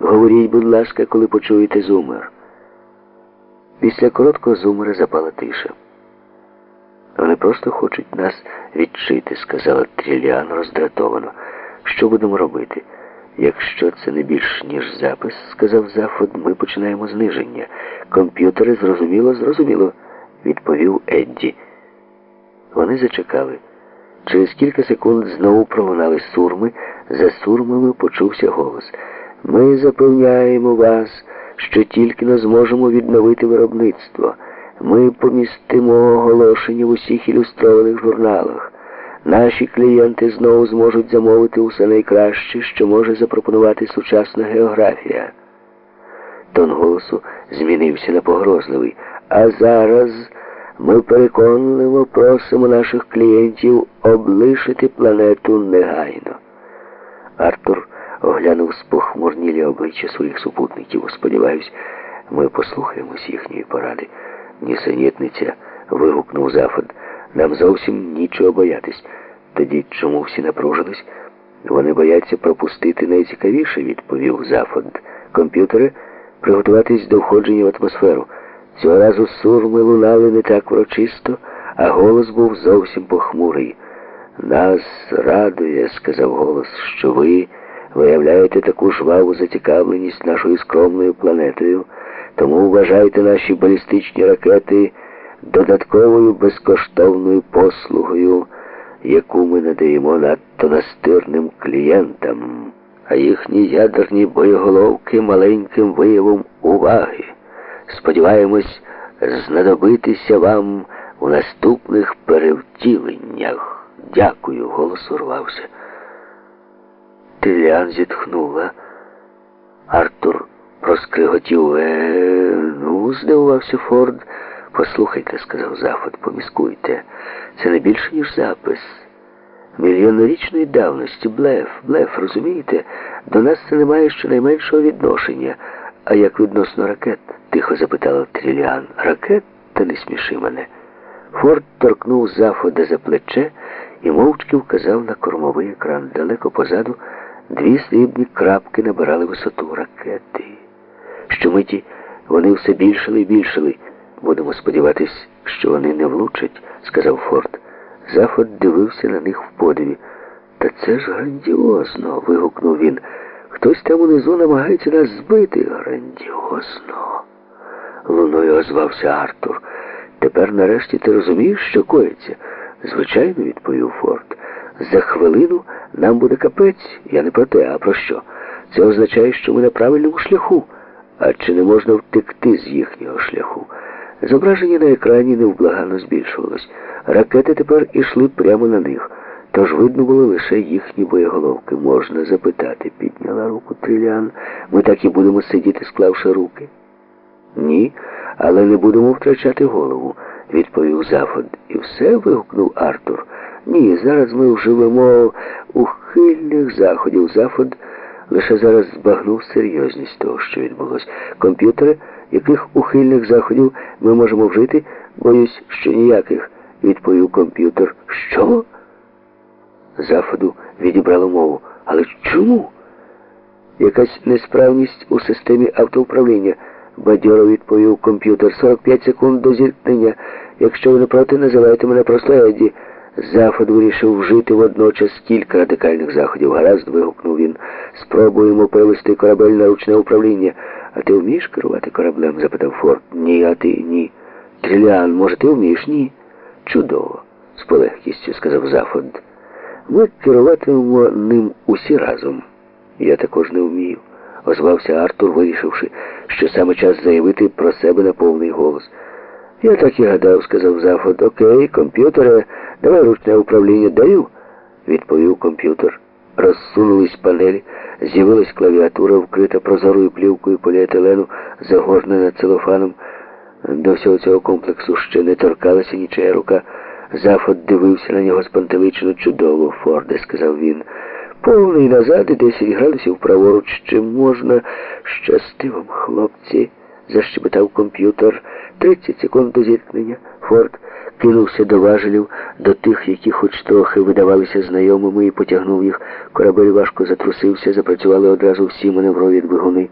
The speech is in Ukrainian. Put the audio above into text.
Говоріть, будь ласка, коли почуєте зумер. Після короткого зумера запала тиша. Вони просто хочуть нас відчити, сказала Тріліан роздратовано. Що будемо робити? Якщо це не більш ніж запис, сказав Зафод, ми починаємо зниження. Комп'ютери зрозуміло, зрозуміло, відповів Едді. Вони зачекали. Через кілька секунд знову пролунали сурми. За сурмами почувся голос. Ми запевняємо вас, що тільки не зможемо відновити виробництво. Ми помістимо оголошення в усіх ілюстрованих журналах. Наші клієнти знову зможуть замовити усе найкраще, що може запропонувати сучасна географія. Тон голосу змінився на погрозливий. А зараз ми переконливо просимо наших клієнтів облишити планету негайно. Артур оглянув спохмурнілі обличчя своїх супутників. Сподіваюсь, ми послухаємось їхньої поради. Нісенітниця, вигукнув Зафод. Нам зовсім нічого боятись. Тоді чому всі напружились? Вони бояться пропустити найцікавіше, відповів Зафод. Комп'ютери приготуватись до входження в атмосферу. Цього разу сурми лунали не так врочисто, а голос був зовсім похмурий. Нас радує, сказав голос, що ви виявляєте таку жваву зацікавленість нашою скромною планетою, тому вважайте наші балістичні ракети додатковою безкоштовною послугою, яку ми надаємо надто настирним клієнтам, а їхні ядерні боєголовки маленьким виявом уваги. Сподіваємось знадобитися вам у наступних перевтіленнях. Дякую, голос урвався. Тиліан зітхнула. Артур проскриготів. Е, ну, здивувався Форд. Послухайте, сказав Зафот, поміскуйте. Це не більше, ніж запис. Мільйонорічної давності, блеф, блеф, розумієте? До нас це не має щонайменшого відношення. А як відносно ракет? тихо запитала Тріліан. Ракет? Та не сміши мене. Форд торкнув Зафода за плече і мовчки вказав на кормовий екран. Далеко позаду дві срібні крапки набирали висоту ракети. Щомиті вони все більшили і більшили. Будемо сподіватись, що вони не влучать, сказав Форд. Зафод дивився на них в подиві. Та це ж грандіозно. вигукнув він. Хтось там унизу намагається нас збити. Грандіозно. Луною озвався Артур. Тепер нарешті ти розумієш, що коїться? Звичайно, відповів Форд. За хвилину нам буде капець. Я не про те, а про що? Це означає, що ми на правильному шляху. А чи не можна втекти з їхнього шляху? Зображення на екрані невблагано збільшувалось. Ракети тепер ішли прямо на них. Тож видно було лише їхні боєголовки. Можна запитати, підняла руку Трілян. Ми так і будемо сидіти, склавши руки. Ні, але не будемо втрачати голову, відповів Зафод. І все вигукнув Артур. Ні, зараз ми вживемо ухильних заходів. Зафод лише зараз збагнув серйозність того, що відбулося. Комп'ютери, яких ухильних заходів ми можемо вжити, боюсь, що ніяких, відповів комп'ютер. Що? Заходу відібрало мову. Але чому? Якась несправність у системі автоуправління, бадьоро відповів комп'ютер. 45 секунд до зіткнення. Якщо ви не проти, називайте мене просто Едді. Зафод вирішив вжити водночас кілька радикальних заходів. Гаразд, вигукнув він. Спробуємо перевести корабель на ручне управління. А ти вмієш керувати кораблем? запитав Форд. Ні, а ти ні. Тріліан, може, ти вмієш? Ні. Чудово, з полегкістю сказав Зафод. Ми керуватимемо ним усі разом. Я також не вмію, озвався Артур, вирішивши, що саме час заявити про себе на повний голос. Я так і гадав, сказав Зафод. Окей, комп'ютере, давай ручне управління даю, відповів комп'ютер. Розсунулись панелі, з'явилась клавіатура, вкрита прозорою плівкою поліетилену, загорнена целофаном. До всього цього комплексу ще не торкалася нічия рука. Зафот дивився на нього спантеличено чудово, Форде, сказав він. Повний назад і 10 градусів праворуч, чи можна щасти вам, хлопці, защебетав комп'ютер. 30 секунд до зіткнення. Форд кинувся до важелів, до тих, які хоч трохи видавалися знайомими, і потягнув їх. Корабель важко затрусився, запрацювали одразу всі маневрові двигуни.